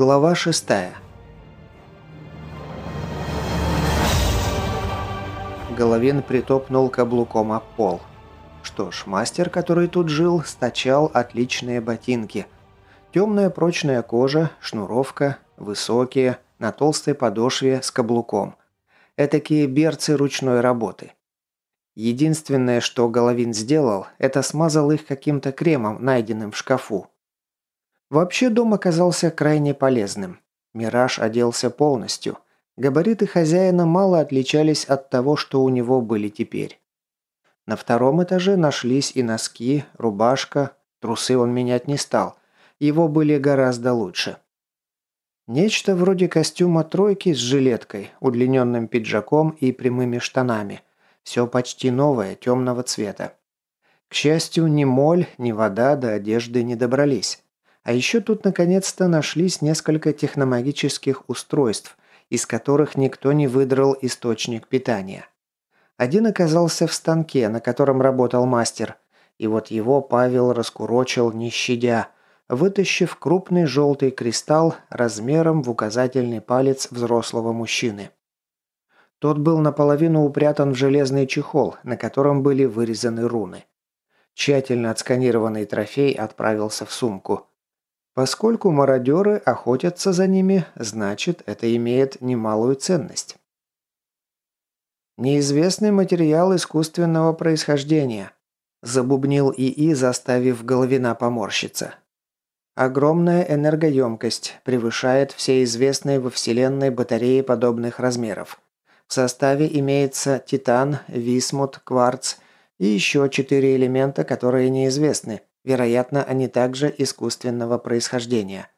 Глава шестая. Головин притопнул каблуком об пол. Что ж, мастер, который тут жил, стачал отличные ботинки. Темная прочная кожа, шнуровка, высокие, на толстой подошве с каблуком. Этакие берцы ручной работы. Единственное, что Головин сделал, это смазал их каким-то кремом, найденным в шкафу. Вообще дом оказался крайне полезным. Мираж оделся полностью. Габариты хозяина мало отличались от того, что у него были теперь. На втором этаже нашлись и носки, рубашка, трусы он менять не стал. Его были гораздо лучше. Нечто вроде костюма тройки с жилеткой, удлиненным пиджаком и прямыми штанами. Все почти новое, темного цвета. К счастью, ни моль, ни вода до одежды не добрались. А еще тут наконец-то нашлись несколько техномагических устройств, из которых никто не выдрал источник питания. Один оказался в станке, на котором работал мастер, и вот его Павел раскурочил не щадя, вытащив крупный желтый кристалл размером в указательный палец взрослого мужчины. Тот был наполовину упрятан в железный чехол, на котором были вырезаны руны. Тщательно отсканированный трофей отправился в сумку. Поскольку мародеры охотятся за ними, значит, это имеет немалую ценность. «Неизвестный материал искусственного происхождения», – забубнил ИИ, заставив Головина поморщиться. «Огромная энергоемкость, превышает все известные во Вселенной батареи подобных размеров. В составе имеется титан, висмут, кварц и еще четыре элемента, которые неизвестны, Вероятно, они также искусственного происхождения.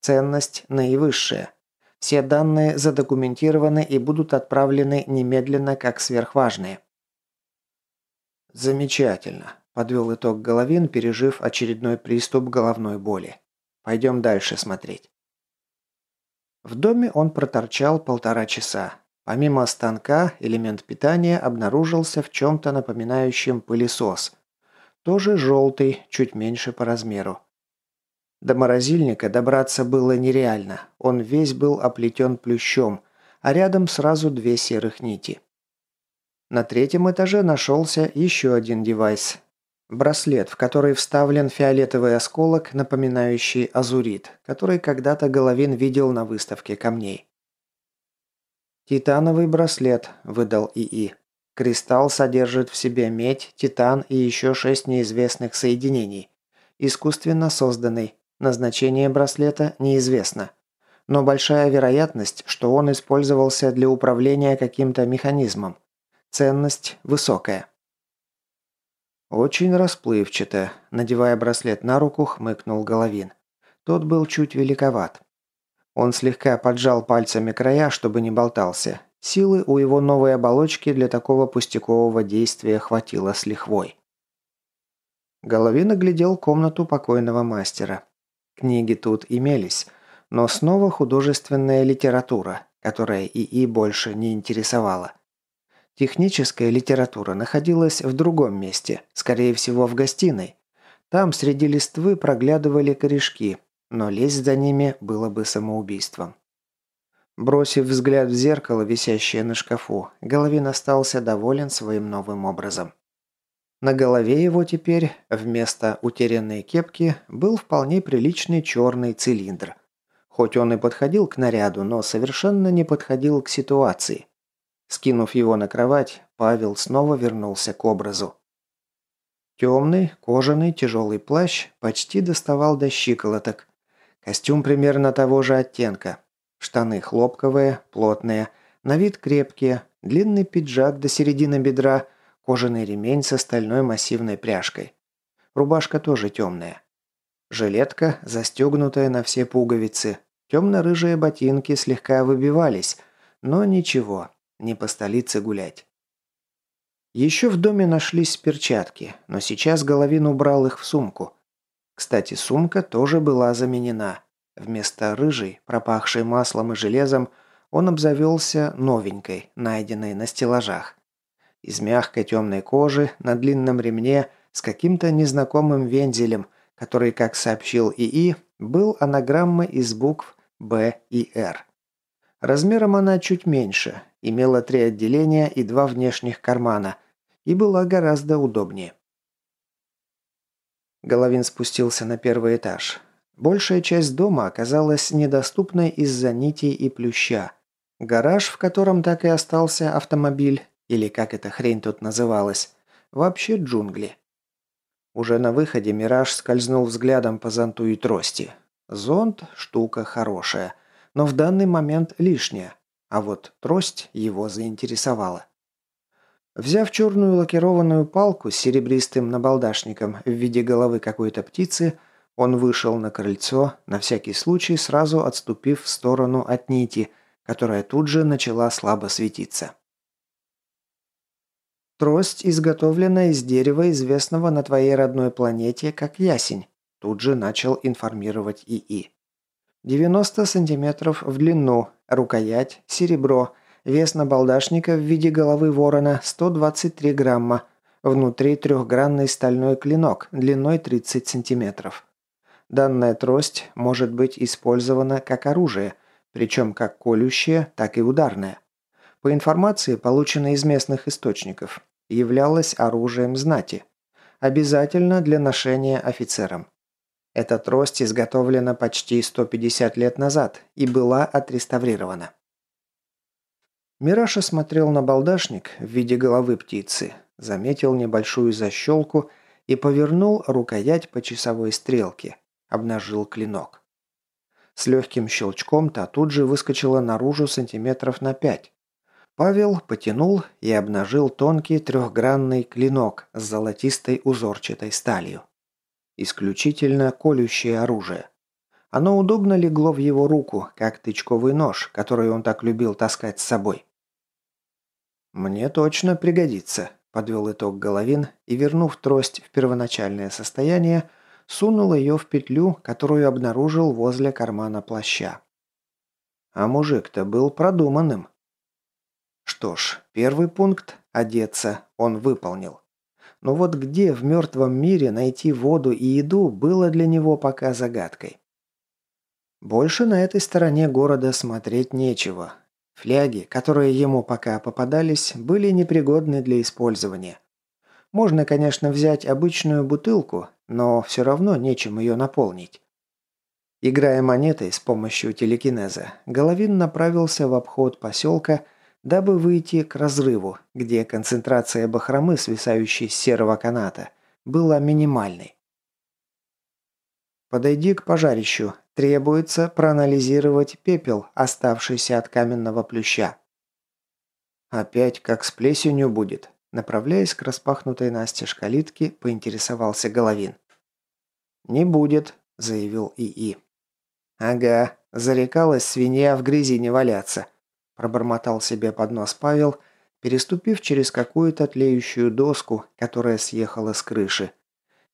Ценность наивысшая. Все данные задокументированы и будут отправлены немедленно как сверхважные. Замечательно, подвел итог Головин, пережив очередной приступ головной боли. Пойдем дальше смотреть. В доме он проторчал полтора часа. Помимо станка, элемент питания обнаружился в чем-то напоминающем пылесос – тоже желтый, чуть меньше по размеру. До морозильника добраться было нереально. Он весь был оплетен плющом, а рядом сразу две серых нити. На третьем этаже нашелся еще один девайс. Браслет, в который вставлен фиолетовый осколок, напоминающий азурит, который когда-то Головин видел на выставке камней. «Титановый браслет», – выдал ИИ. Кристалл содержит в себе медь, титан и еще шесть неизвестных соединений. Искусственно созданный. Назначение браслета неизвестно. Но большая вероятность, что он использовался для управления каким-то механизмом. Ценность высокая. Очень расплывчато. Надевая браслет на руку, хмыкнул Головин. Тот был чуть великоват. Он слегка поджал пальцами края, чтобы не болтался, Силы у его новой оболочки для такого пустякового действия хватило с лихвой. Головин оглядел комнату покойного мастера. Книги тут имелись, но снова художественная литература, которая ИИ больше не интересовала. Техническая литература находилась в другом месте, скорее всего в гостиной. Там среди листвы проглядывали корешки, но лезть за ними было бы самоубийством. Бросив взгляд в зеркало, висящее на шкафу, Головин остался доволен своим новым образом. На голове его теперь, вместо утерянной кепки, был вполне приличный черный цилиндр. Хоть он и подходил к наряду, но совершенно не подходил к ситуации. Скинув его на кровать, Павел снова вернулся к образу. Темный, кожаный, тяжелый плащ почти доставал до щиколоток. Костюм примерно того же оттенка, Штаны хлопковые, плотные, на вид крепкие, длинный пиджак до середины бедра, кожаный ремень с стальной массивной пряжкой. Рубашка тоже темная. Жилетка, застегнутая на все пуговицы. Темно-рыжие ботинки слегка выбивались, но ничего, не по столице гулять. Еще в доме нашлись перчатки, но сейчас Головин убрал их в сумку. Кстати, сумка тоже была заменена. Вместо рыжей, пропахшей маслом и железом, он обзавелся новенькой, найденной на стеллажах. Из мягкой темной кожи, на длинном ремне, с каким-то незнакомым вензелем, который, как сообщил ИИ, был анаграммой из букв Б и Р. Размером она чуть меньше, имела три отделения и два внешних кармана и была гораздо удобнее. Головин спустился на первый этаж. Большая часть дома оказалась недоступной из-за нитей и плюща. Гараж, в котором так и остался автомобиль, или как эта хрень тут называлась, вообще джунгли. Уже на выходе Мираж скользнул взглядом по зонту и трости. Зонт – штука хорошая, но в данный момент лишняя, а вот трость его заинтересовала. Взяв черную лакированную палку с серебристым набалдашником в виде головы какой-то птицы, он вышел на крыльцо, на всякий случай сразу отступив в сторону от нити, которая тут же начала слабо светиться. Трость изготовлена из дерева, известного на твоей родной планете как ясень. Тут же начал информировать ИИ. 90 сантиметров в длину, рукоять, серебро, вес набалдашника в виде головы ворона 123 грамма, внутри трехгранный стальной клинок длиной 30 сантиметров. Данная трость может быть использована как оружие, причем как колющее, так и ударное. По информации, полученной из местных источников, являлась оружием знати. Обязательно для ношения офицерам. Эта трость изготовлена почти 150 лет назад и была отреставрирована. Мираша смотрел на балдашник в виде головы птицы, заметил небольшую защелку и повернул рукоять по часовой стрелке, обнажил клинок. С легким щелчком та тут же выскочила наружу сантиметров на пять. Павел потянул и обнажил тонкий трехгранный клинок с золотистой узорчатой сталью. Исключительно колющее оружие. Оно удобно легло в его руку, как тычковый нож, который он так любил таскать с собой. «Мне точно пригодится», – подвел итог Головин и, вернув трость в первоначальное состояние, сунул ее в петлю, которую обнаружил возле кармана плаща. А мужик-то был продуманным. Что ж, первый пункт – одеться – он выполнил. Но вот где в мертвом мире найти воду и еду было для него пока загадкой. Больше на этой стороне города смотреть нечего. Фляги, которые ему пока попадались, были непригодны для использования. Можно, конечно, взять обычную бутылку, но все равно нечем ее наполнить. Играя монетой с помощью телекинеза, Головин направился в обход поселка – дабы выйти к разрыву, где концентрация бахромы, свисающей с серого каната, была минимальной. Подойди к пожарищу. Требуется проанализировать пепел, оставшийся от каменного плюща. Опять как с плесенью будет. Направляясь к распахнутой настежь калитке, поинтересовался Головин. «Не будет», — заявил ИИ. «Ага, зарекалась свинья в грязи не валяться», Пробормотал себе под нос Павел, переступив через какую-то тлеющую доску, которая съехала с крыши,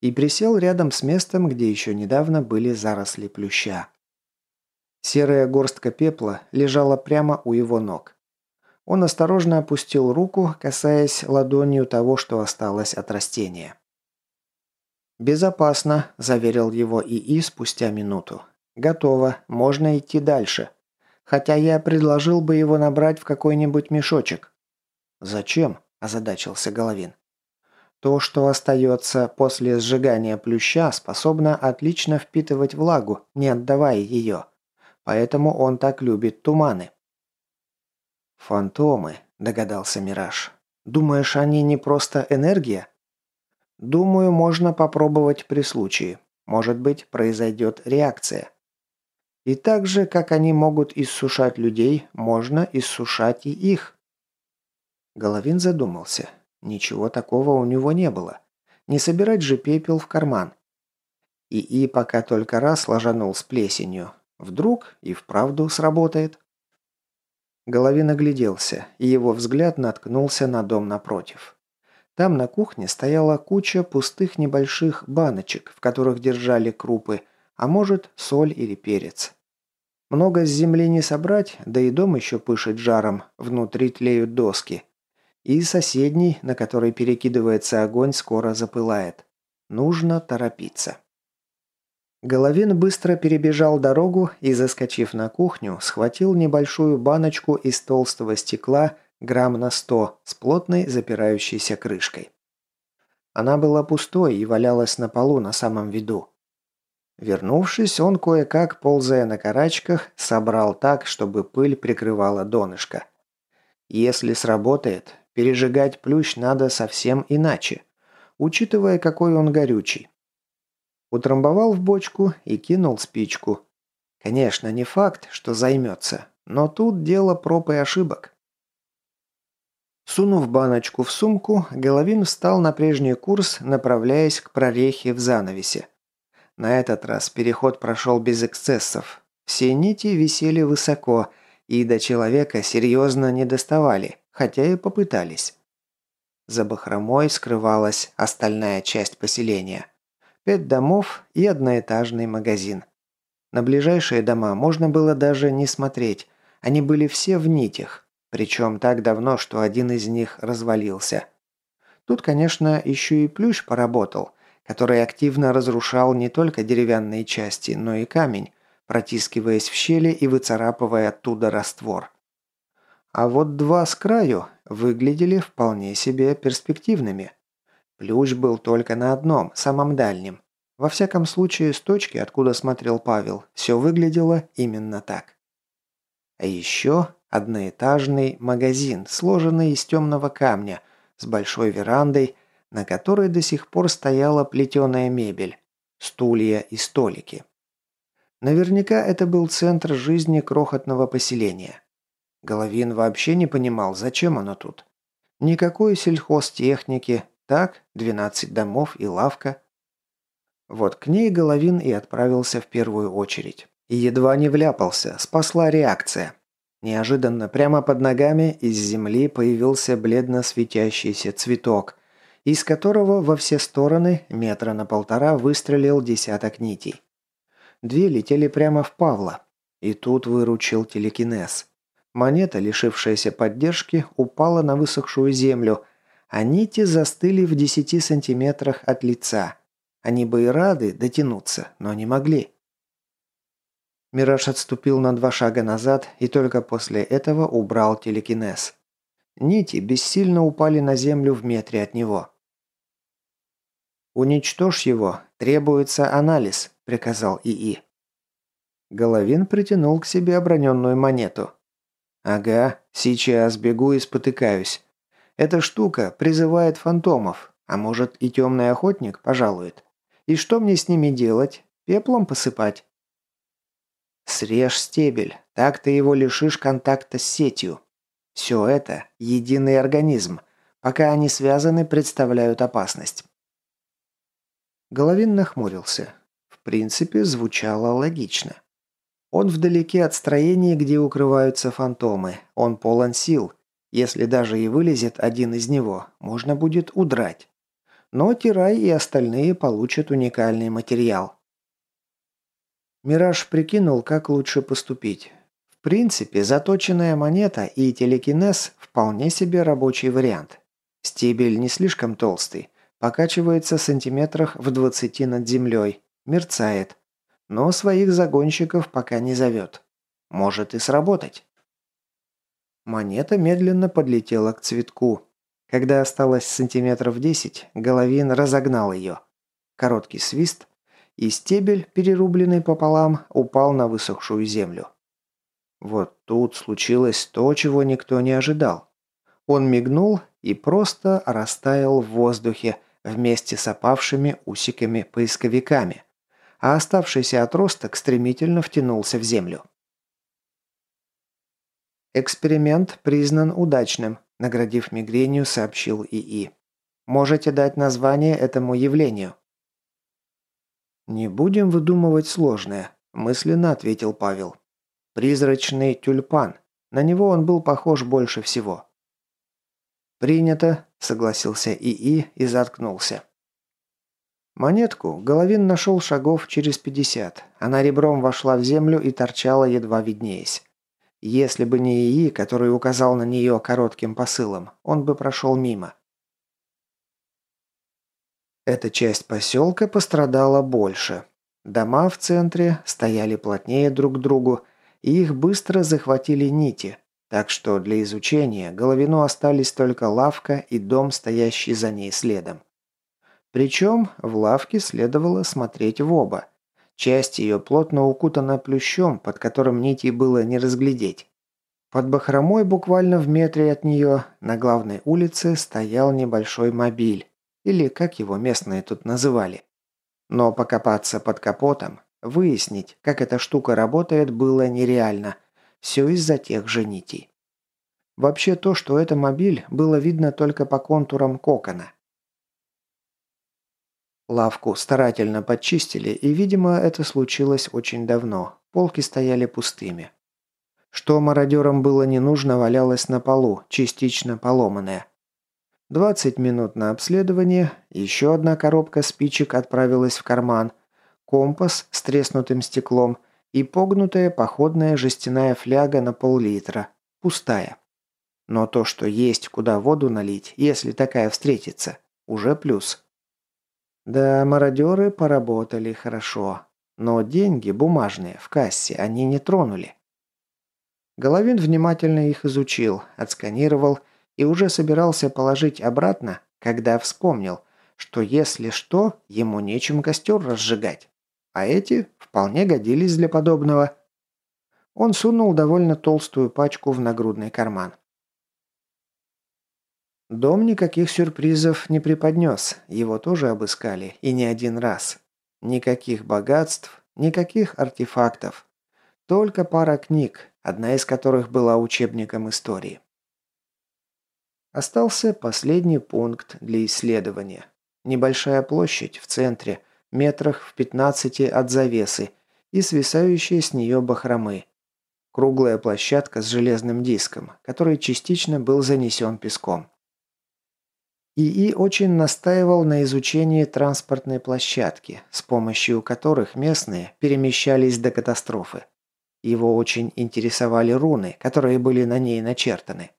и присел рядом с местом, где еще недавно были заросли плюща. Серая горстка пепла лежала прямо у его ног. Он осторожно опустил руку, касаясь ладонью того, что осталось от растения. «Безопасно», – заверил его ИИ спустя минуту. «Готово, можно идти дальше». Хотя я предложил бы его набрать в какой-нибудь мешочек». «Зачем?» – озадачился Головин. «То, что остается после сжигания плюща, способно отлично впитывать влагу, не отдавая ее. Поэтому он так любит туманы». «Фантомы», – догадался Мираж. «Думаешь, они не просто энергия?» «Думаю, можно попробовать при случае. Может быть, произойдет реакция. И так же, как они могут иссушать людей, можно иссушать и их. Головин задумался. Ничего такого у него не было. Не собирать же пепел в карман. И И пока только раз ложанул с плесенью. Вдруг и вправду сработает. Головин огляделся, и его взгляд наткнулся на дом напротив. Там на кухне стояла куча пустых небольших баночек, в которых держали крупы, а может, соль или перец. Много с земли не собрать, да и дом еще пышет жаром, внутри тлеют доски. И соседний, на который перекидывается огонь, скоро запылает. Нужно торопиться. Головин быстро перебежал дорогу и, заскочив на кухню, схватил небольшую баночку из толстого стекла грамм на сто с плотной запирающейся крышкой. Она была пустой и валялась на полу на самом виду. Вернувшись, он кое-как, ползая на карачках, собрал так, чтобы пыль прикрывала донышко. Если сработает, пережигать плющ надо совсем иначе, учитывая, какой он горючий. Утрамбовал в бочку и кинул спичку. Конечно, не факт, что займется, но тут дело проб и ошибок. Сунув баночку в сумку, Головин встал на прежний курс, направляясь к прорехе в занавесе. На этот раз переход прошел без эксцессов. Все нити висели высоко и до человека серьезно не доставали, хотя и попытались. За бахромой скрывалась остальная часть поселения – Пять домов и одноэтажный магазин. На ближайшие дома можно было даже не смотреть. Они были все в нитях. Причем так давно, что один из них развалился. Тут, конечно, еще и плющ поработал, который активно разрушал не только деревянные части, но и камень, протискиваясь в щели и выцарапывая оттуда раствор. А вот два с краю выглядели вполне себе перспективными. Плющ был только на одном, самом дальнем. Во всяком случае, с точки, откуда смотрел Павел, все выглядело именно так. А еще одноэтажный магазин, сложенный из темного камня, с большой верандой, на которой до сих пор стояла плетеная мебель, стулья и столики. Наверняка это был центр жизни крохотного поселения. Головин вообще не понимал, зачем оно тут. Никакой сельхозтехники, так, 12 домов и лавка. Вот к ней Головин и отправился в первую очередь. И едва не вляпался, спасла реакция. Неожиданно прямо под ногами из земли появился бледно светящийся цветок, из которого во все стороны метра на полтора выстрелил десяток нитей. Две летели прямо в Павла, и тут выручил телекинез. Монета, лишившаяся поддержки, упала на высохшую землю – а нити застыли в десяти сантиметрах от лица. Они бы и рады дотянуться, но не могли. Мираж отступил на два шага назад и только после этого убрал телекинез. Нити бессильно упали на землю в метре от него. «Уничтожь его, требуется анализ», – приказал ИИ. Головин притянул к себе оброненную монету. «Ага, сейчас бегу и спотыкаюсь. Эта штука призывает фантомов, а может и темный охотник пожалует. И что мне с ними делать? Пеплом посыпать? Срежь стебель, так ты его лишишь контакта с сетью. Все это – единый организм. Пока они связаны, представляют опасность. Головин нахмурился. В принципе, звучало логично. Он вдалеке от строений, где укрываются фантомы. Он полон сил – если даже и вылезет один из него, можно будет удрать. Но Тирай и остальные получат уникальный материал. Мираж прикинул, как лучше поступить. В принципе, заточенная монета и телекинез – вполне себе рабочий вариант. Стебель не слишком толстый, покачивается сантиметрах в 20 над землей, мерцает. Но своих загонщиков пока не зовет. Может и сработать. Монета медленно подлетела к цветку. Когда осталось сантиметров десять, Головин разогнал ее. Короткий свист, и стебель, перерубленный пополам, упал на высохшую землю. Вот тут случилось то, чего никто не ожидал. Он мигнул и просто растаял в воздухе вместе с опавшими усиками-поисковиками, а оставшийся отросток стремительно втянулся в землю. «Эксперимент признан удачным», – наградив мигренью, сообщил ИИ. «Можете дать название этому явлению?» «Не будем выдумывать сложное», – мысленно ответил Павел. «Призрачный тюльпан. На него он был похож больше всего». «Принято», – согласился ИИ и заткнулся. Монетку Головин нашел шагов через пятьдесят. Она ребром вошла в землю и торчала, едва виднеясь. Если бы не ИИ, который указал на нее коротким посылом, он бы прошел мимо. Эта часть поселка пострадала больше. Дома в центре стояли плотнее друг к другу, и их быстро захватили нити, так что для изучения Головину остались только лавка и дом, стоящий за ней следом. Причем в лавке следовало смотреть в оба. Часть ее плотно укутана плющом, под которым нитей было не разглядеть. Под бахромой буквально в метре от нее на главной улице стоял небольшой мобиль, или как его местные тут называли. Но покопаться под капотом, выяснить, как эта штука работает, было нереально. Все из-за тех же нитей. Вообще то, что это мобиль, было видно только по контурам кокона. Лавку старательно подчистили, и, видимо, это случилось очень давно. Полки стояли пустыми. Что мародерам было не нужно, валялось на полу, частично поломанное. 20 минут на обследование, еще одна коробка спичек отправилась в карман, компас с треснутым стеклом и погнутая походная жестяная фляга на пол-литра, пустая. Но то, что есть куда воду налить, если такая встретится, уже плюс. Да, мародеры поработали хорошо, но деньги бумажные в кассе они не тронули. Головин внимательно их изучил, отсканировал и уже собирался положить обратно, когда вспомнил, что если что, ему нечем костер разжигать. А эти вполне годились для подобного. Он сунул довольно толстую пачку в нагрудный карман. Дом никаких сюрпризов не преподнес, его тоже обыскали, и не один раз. Никаких богатств, никаких артефактов. Только пара книг, одна из которых была учебником истории. Остался последний пункт для исследования. Небольшая площадь в центре, метрах в 15 от завесы и свисающие с нее бахромы. Круглая площадка с железным диском, который частично был занесен песком. ИИ очень настаивал на изучении транспортной площадки, с помощью которых местные перемещались до катастрофы. Его очень интересовали руны, которые были на ней начертаны.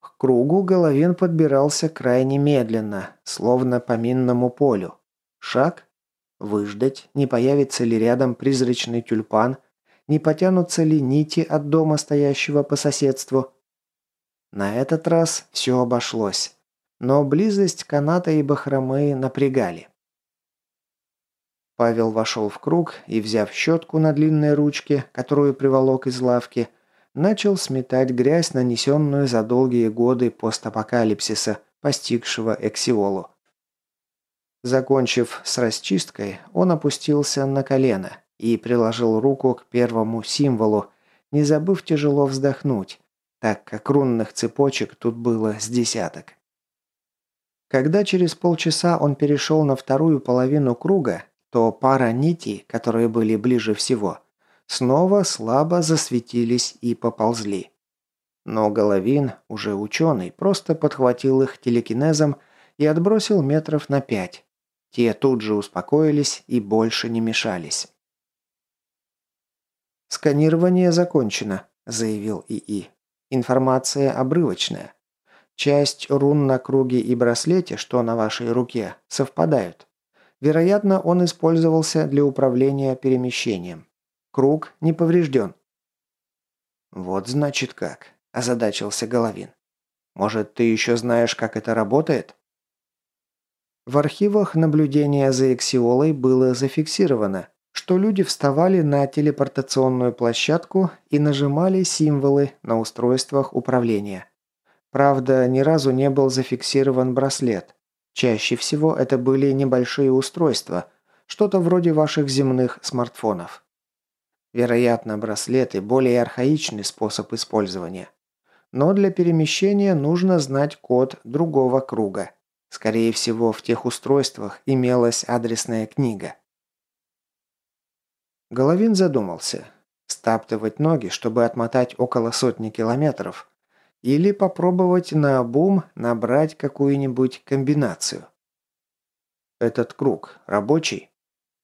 К кругу Головин подбирался крайне медленно, словно по минному полю. Шаг. Выждать, не появится ли рядом призрачный тюльпан, не потянутся ли нити от дома, стоящего по соседству. На этот раз все обошлось, но близость каната и бахромы напрягали. Павел вошел в круг и, взяв щетку на длинной ручке, которую приволок из лавки, начал сметать грязь, нанесенную за долгие годы постапокалипсиса, постигшего Эксиолу. Закончив с расчисткой, он опустился на колено и приложил руку к первому символу, не забыв тяжело вздохнуть, так как рунных цепочек тут было с десяток. Когда через полчаса он перешел на вторую половину круга, то пара нитей, которые были ближе всего, снова слабо засветились и поползли. Но Головин, уже ученый, просто подхватил их телекинезом и отбросил метров на пять. Те тут же успокоились и больше не мешались. «Сканирование закончено», – заявил ИИ. «Информация обрывочная. Часть рун на круге и браслете, что на вашей руке, совпадают. Вероятно, он использовался для управления перемещением. Круг не поврежден. «Вот значит как», – озадачился Головин. «Может, ты еще знаешь, как это работает?» В архивах наблюдения за Эксиолой было зафиксировано, что люди вставали на телепортационную площадку и нажимали символы на устройствах управления. Правда, ни разу не был зафиксирован браслет, Чаще всего это были небольшие устройства, что-то вроде ваших земных смартфонов. Вероятно, браслеты – более архаичный способ использования. Но для перемещения нужно знать код другого круга. Скорее всего, в тех устройствах имелась адресная книга. Головин задумался. Стаптывать ноги, чтобы отмотать около сотни километров, или попробовать на бум набрать какую-нибудь комбинацию. «Этот круг рабочий?»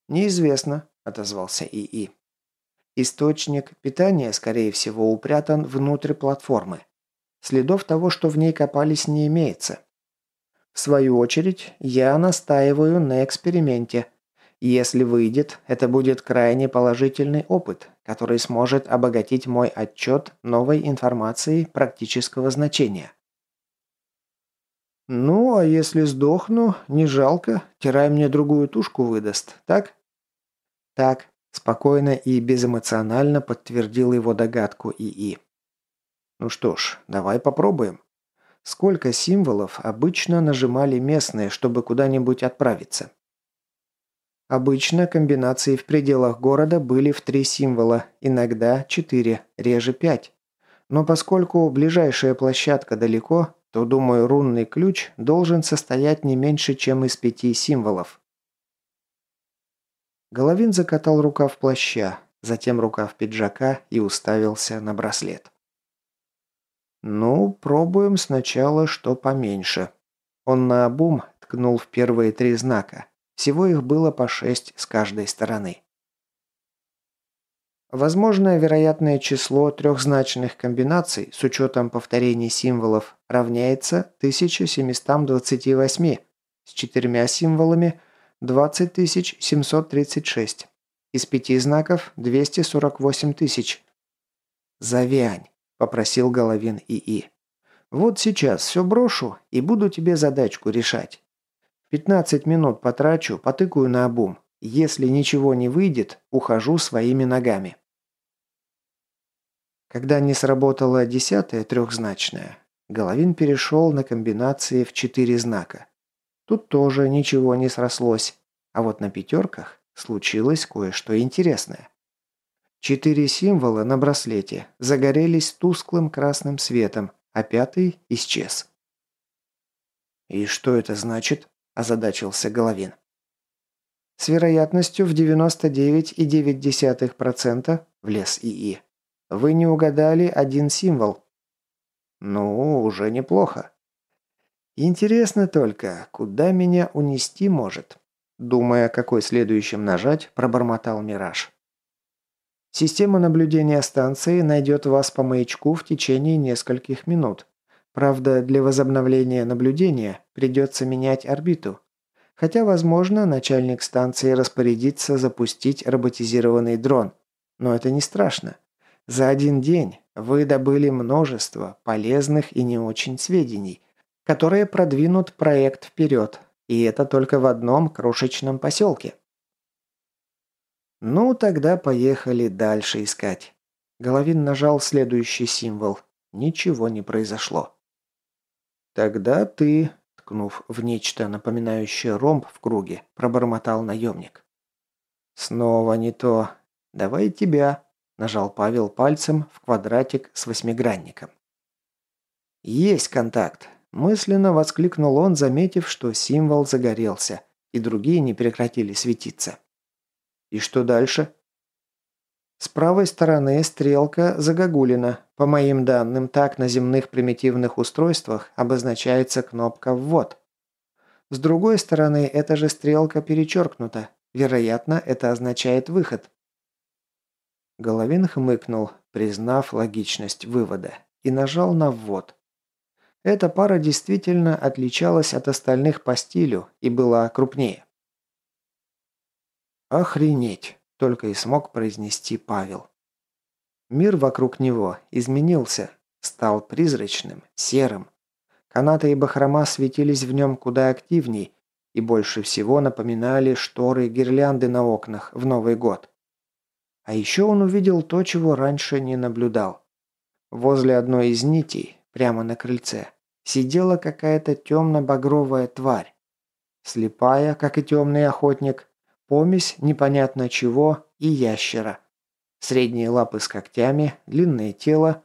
«Неизвестно», – отозвался ИИ. «Источник питания, скорее всего, упрятан внутрь платформы. Следов того, что в ней копались, не имеется. В свою очередь, я настаиваю на эксперименте. Если выйдет, это будет крайне положительный опыт, который сможет обогатить мой отчет новой информацией практического значения. «Ну, а если сдохну, не жалко, Тирай мне другую тушку выдаст, так?» «Так», – спокойно и безэмоционально подтвердил его догадку ИИ. «Ну что ж, давай попробуем. Сколько символов обычно нажимали местные, чтобы куда-нибудь отправиться?» Обычно комбинации в пределах города были в три символа, иногда четыре, реже пять. Но поскольку ближайшая площадка далеко, то, думаю, рунный ключ должен состоять не меньше, чем из пяти символов. Головин закатал рукав плаща, затем рукав пиджака и уставился на браслет. «Ну, пробуем сначала, что поменьше». Он наобум ткнул в первые три знака. Всего их было по шесть с каждой стороны. Возможное вероятное число трехзначных комбинаций с учетом повторений символов равняется 1728, с четырьмя символами 20736, из пяти знаков 248 тысяч. «Завянь», – попросил Головин ИИ. «Вот сейчас все брошу и буду тебе задачку решать. 15 минут потрачу, потыкаю на обум. Если ничего не выйдет, ухожу своими ногами. Когда не сработала десятая трехзначная, Головин перешел на комбинации в четыре знака. Тут тоже ничего не срослось, а вот на пятерках случилось кое-что интересное. Четыре символа на браслете загорелись тусклым красным светом, а пятый исчез. «И что это значит?» Озадачился Головин. С вероятностью в 99,9% влез ИИ. Вы не угадали один символ. Ну, уже неплохо. Интересно только, куда меня унести может? Думая, какой следующим нажать, пробормотал Мираж. Система наблюдения станции найдет вас по маячку в течение нескольких минут. Правда, для возобновления наблюдения придется менять орбиту. Хотя, возможно, начальник станции распорядится запустить роботизированный дрон. Но это не страшно. За один день вы добыли множество полезных и не очень сведений, которые продвинут проект вперед. И это только в одном крошечном поселке. Ну, тогда поехали дальше искать. Головин нажал следующий символ. Ничего не произошло. «Тогда ты», ткнув в нечто напоминающее ромб в круге, пробормотал наемник. «Снова не то. Давай тебя», – нажал Павел пальцем в квадратик с восьмигранником. «Есть контакт», – мысленно воскликнул он, заметив, что символ загорелся, и другие не прекратили светиться. «И что дальше?» С правой стороны стрелка загогулина. По моим данным, так на земных примитивных устройствах обозначается кнопка «Ввод». С другой стороны, эта же стрелка перечеркнута. Вероятно, это означает «выход». Головин хмыкнул, признав логичность вывода, и нажал на «ввод». Эта пара действительно отличалась от остальных по стилю и была крупнее. «Охренеть!» Только и смог произнести Павел. Мир вокруг него изменился, стал призрачным, серым. Канаты и бахрома светились в нем куда активней и больше всего напоминали шторы гирлянды на окнах в Новый год. А еще он увидел то, чего раньше не наблюдал. Возле одной из нитей, прямо на крыльце, сидела какая-то темно-багровая тварь. Слепая, как и темный охотник, Помесь непонятно чего и ящера. Средние лапы с когтями, длинное тело,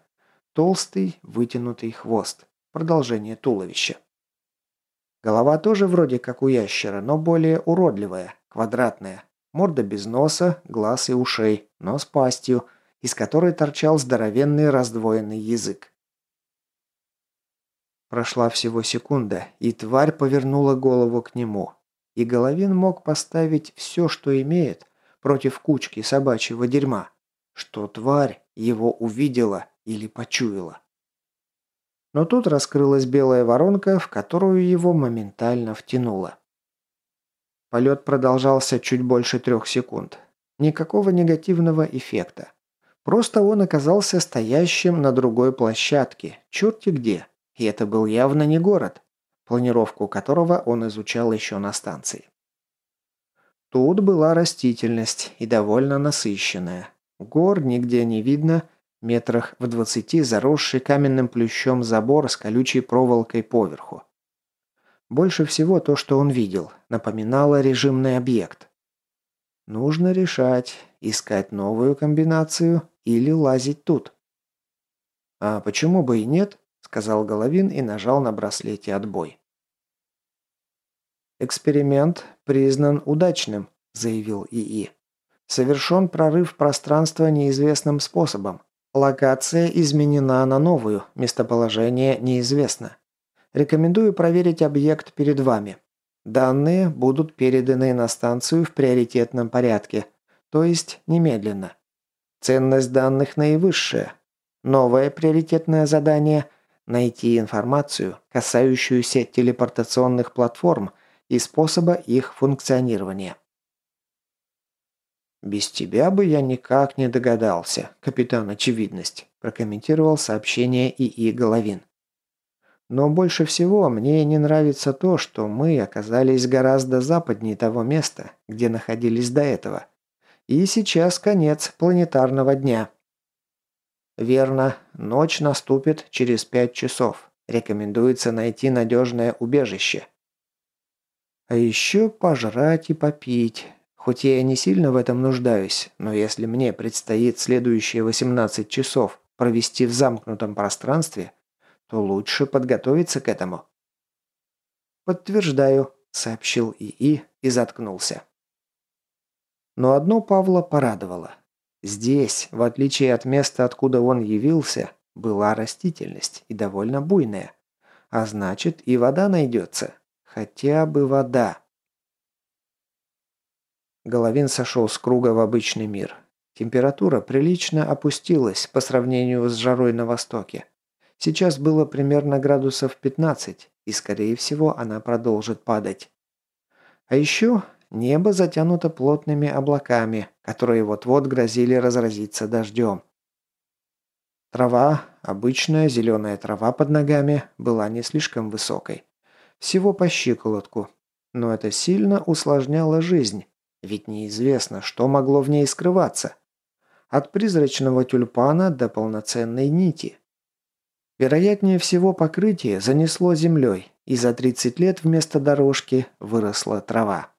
толстый вытянутый хвост. Продолжение туловища. Голова тоже вроде как у ящера, но более уродливая, квадратная. Морда без носа, глаз и ушей, но с пастью, из которой торчал здоровенный раздвоенный язык. Прошла всего секунда, и тварь повернула голову к нему, и Головин мог поставить все, что имеет, против кучки собачьего дерьма, что тварь его увидела или почуяла. Но тут раскрылась белая воронка, в которую его моментально втянуло. Полет продолжался чуть больше трех секунд. Никакого негативного эффекта. Просто он оказался стоящим на другой площадке, черти где. И это был явно не город, планировку которого он изучал еще на станции. Тут была растительность и довольно насыщенная. Гор нигде не видно, метрах в двадцати заросший каменным плющом забор с колючей проволокой поверху. Больше всего то, что он видел, напоминало режимный объект. Нужно решать, искать новую комбинацию или лазить тут. «А почему бы и нет?» – сказал Головин и нажал на браслете «Отбой». «Эксперимент признан удачным», – заявил ИИ. «Совершен прорыв пространства неизвестным способом. Локация изменена на новую, местоположение неизвестно. Рекомендую проверить объект перед вами. Данные будут переданы на станцию в приоритетном порядке, то есть немедленно. Ценность данных наивысшая. Новое приоритетное задание – найти информацию, касающуюся телепортационных платформ и способа их функционирования. «Без тебя бы я никак не догадался, капитан Очевидность», прокомментировал сообщение ИИ Головин. «Но больше всего мне не нравится то, что мы оказались гораздо западнее того места, где находились до этого. И сейчас конец планетарного дня. Верно, ночь наступит через пять часов. Рекомендуется найти надежное убежище. А еще пожрать и попить. Хоть я и не сильно в этом нуждаюсь, но если мне предстоит следующие 18 часов провести в замкнутом пространстве, то лучше подготовиться к этому. «Подтверждаю», — сообщил ИИ и заткнулся. Но одно Павла порадовало. Здесь, в отличие от места, откуда он явился, была растительность и довольно буйная. А значит, и вода найдется. Хотя бы вода. Головин сошел с круга в обычный мир. Температура прилично опустилась по сравнению с жарой на востоке. Сейчас было примерно градусов 15, и, скорее всего, она продолжит падать. А еще Небо затянуто плотными облаками, которые вот-вот грозили разразиться дождем. Трава, обычная зеленая трава под ногами, была не слишком высокой. Всего по щиколотку. Но это сильно усложняло жизнь, ведь неизвестно, что могло в ней скрываться. От призрачного тюльпана до полноценной нити. Вероятнее всего покрытие занесло землей, и за 30 лет вместо дорожки выросла трава.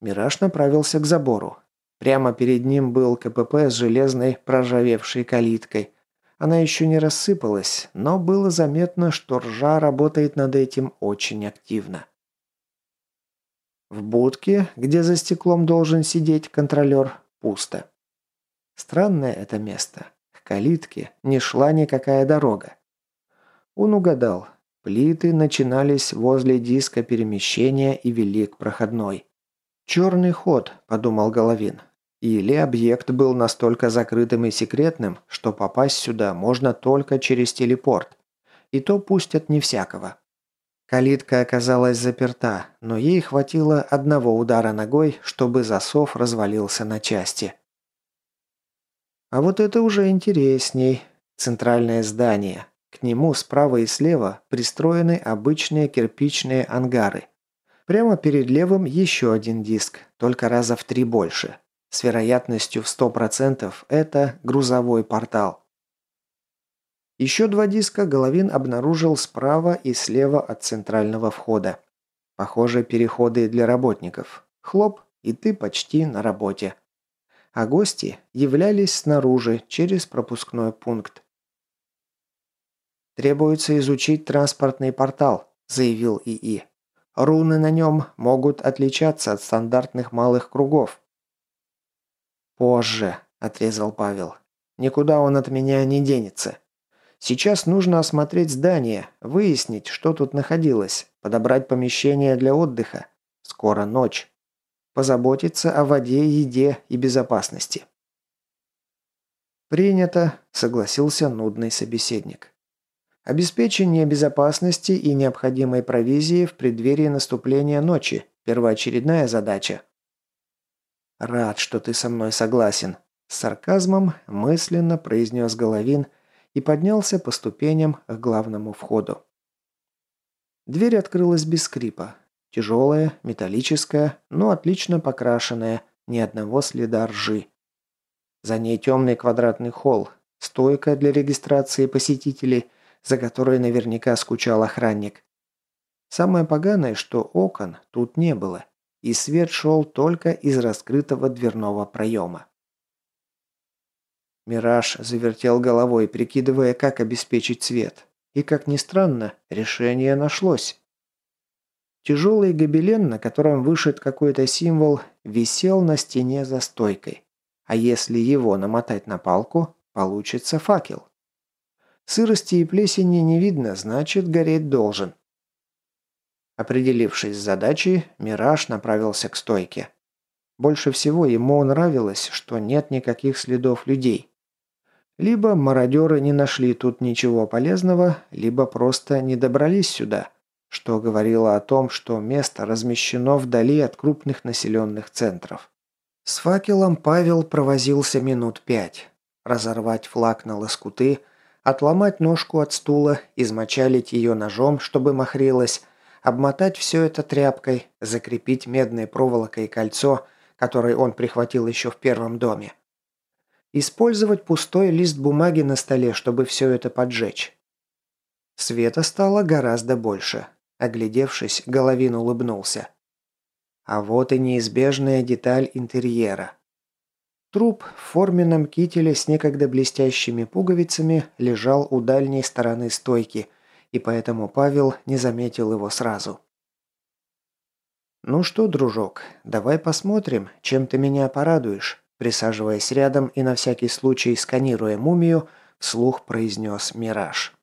Мираж направился к забору. Прямо перед ним был КПП с железной проржавевшей калиткой. Она еще не рассыпалась, но было заметно, что ржа работает над этим очень активно. В будке, где за стеклом должен сидеть контролер, пусто. Странное это место. К калитке не шла никакая дорога. Он угадал. Плиты начинались возле диска перемещения и вели к проходной. «Черный ход», – подумал Головин. Или объект был настолько закрытым и секретным, что попасть сюда можно только через телепорт. И то пустят не всякого. Калитка оказалась заперта, но ей хватило одного удара ногой, чтобы засов развалился на части. А вот это уже интересней. Центральное здание. К нему справа и слева пристроены обычные кирпичные ангары – Прямо перед левым еще один диск, только раза в три больше. С вероятностью в 100% это грузовой портал. Еще два диска Головин обнаружил справа и слева от центрального входа. Похоже, переходы для работников. Хлоп, и ты почти на работе. А гости являлись снаружи, через пропускной пункт. «Требуется изучить транспортный портал», – заявил ИИ. Руны на нем могут отличаться от стандартных малых кругов. «Позже», – отрезал Павел. «Никуда он от меня не денется. Сейчас нужно осмотреть здание, выяснить, что тут находилось, подобрать помещение для отдыха. Скоро ночь. Позаботиться о воде, еде и безопасности». «Принято», – согласился нудный собеседник. Обеспечение безопасности и необходимой провизии в преддверии наступления ночи Первоочередная задача. Рад, что ты со мной согласен. С сарказмом мысленно произнес Головин и поднялся по ступеням к главному входу. Дверь открылась без скрипа. Тяжелая, металлическая, но отлично покрашенная, ни одного следа ржи. За ней темный квадратный холл, стойка для регистрации посетителей, за которой наверняка скучал охранник. Самое поганое, что окон тут не было, и свет шел только из раскрытого дверного проема. Мираж завертел головой, прикидывая, как обеспечить свет. И, как ни странно, решение нашлось. Тяжелый гобелен, на котором вышит какой-то символ, висел на стене за стойкой. А если его намотать на палку, получится факел. Сырости и плесени не видно, значит, гореть должен. Определившись с задачей, Мираж направился к стойке. Больше всего ему нравилось, что нет никаких следов людей. Либо мародеры не нашли тут ничего полезного, либо просто не добрались сюда, что говорило о том, что место размещено вдали от крупных населенных центров. С факелом Павел провозился минут пять. Разорвать флаг на лоскуты, отломать ножку от стула, измочалить ее ножом, чтобы махрилось, обмотать все это тряпкой, закрепить медной проволокой кольцо, которое он прихватил еще в первом доме. Использовать пустой лист бумаги на столе, чтобы все это поджечь. Света стало гораздо больше. Оглядевшись, Головин улыбнулся. А вот и неизбежная деталь интерьера. Труп в форменном кителе с некогда блестящими пуговицами лежал у дальней стороны стойки, и поэтому Павел не заметил его сразу. «Ну что, дружок, давай посмотрим, чем ты меня порадуешь», Присаживаясь рядом и на всякий случай сканируя мумию, вслух произнес «Мираж».